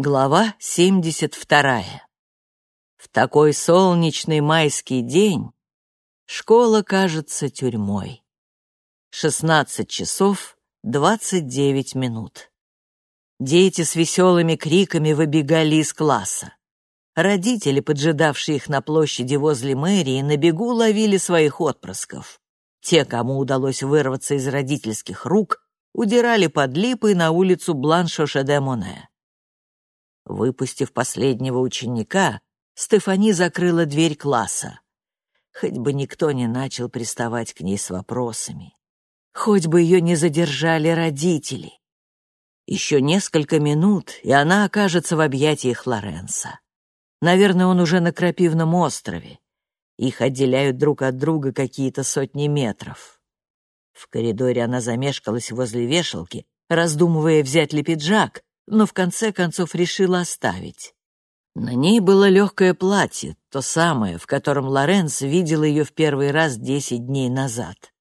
Глава 72. В такой солнечный майский день школа кажется тюрьмой. 16 часов 29 минут. Дети с веселыми криками выбегали из класса. Родители, поджидавшие их на площади возле мэрии, на бегу ловили своих отпрысков. Те, кому удалось вырваться из родительских рук, удирали под липы на улицу Бланшо-Шеде-Моне. Выпустив последнего ученика, Стефани закрыла дверь класса. Хоть бы никто не начал приставать к ней с вопросами. Хоть бы ее не задержали родители. Еще несколько минут, и она окажется в объятиях Лоренса. Наверное, он уже на Крапивном острове. Их отделяют друг от друга какие-то сотни метров. В коридоре она замешкалась возле вешалки, раздумывая, взять ли пиджак, но в конце концов решила оставить. На ней было легкое платье, то самое, в котором Лоренс видел ее в первый раз десять дней назад.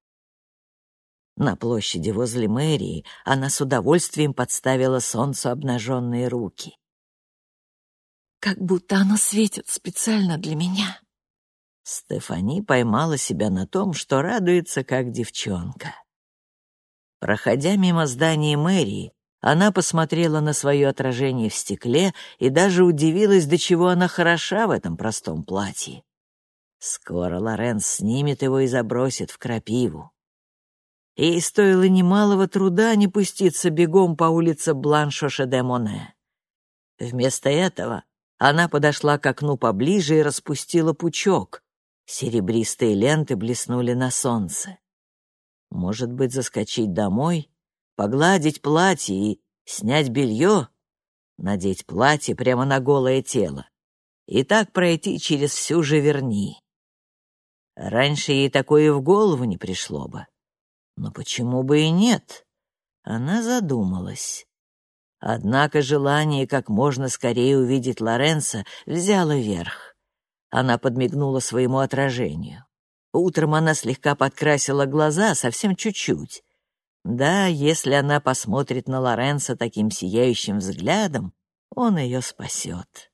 На площади возле мэрии она с удовольствием подставила солнцу обнаженные руки. «Как будто оно светит специально для меня». Стефани поймала себя на том, что радуется, как девчонка. Проходя мимо здания мэрии, она посмотрела на свое отражение в стекле и даже удивилась, до чего она хороша в этом простом платье. Скоро Лоренс снимет его и забросит в крапиву. Ей стоило немалого труда не пуститься бегом по улице Бланшо-Шеде-Моне. Вместо этого она подошла к окну поближе и распустила пучок. Серебристые ленты блеснули на солнце. Может быть, заскочить домой погладить платье и снять белье, надеть платье прямо на голое тело и так пройти через всю Живерни. Раньше ей такое в голову не пришло бы. Но почему бы и нет? Она задумалась. Однако желание как можно скорее увидеть Лоренса взяло верх. Она подмигнула своему отражению. Утром она слегка подкрасила глаза, совсем чуть-чуть. Да, если она посмотрит на Лоренса таким сияющим взглядом, он ее спасет.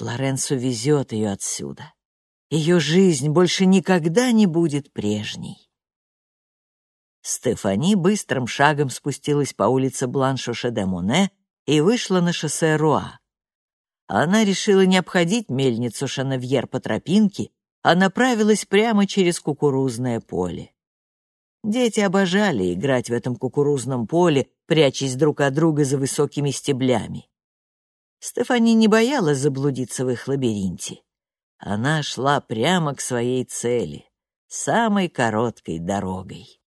Лоренцо везет ее отсюда. Ее жизнь больше никогда не будет прежней. Стефани быстрым шагом спустилась по улице Бланшо-Шеде-Моне и вышла на шоссе Руа. Она решила не обходить мельницу Шанавьер по тропинке, а направилась прямо через кукурузное поле. Дети обожали играть в этом кукурузном поле, прячась друг от друга за высокими стеблями. Стефани не боялась заблудиться в их лабиринте. Она шла прямо к своей цели, самой короткой дорогой.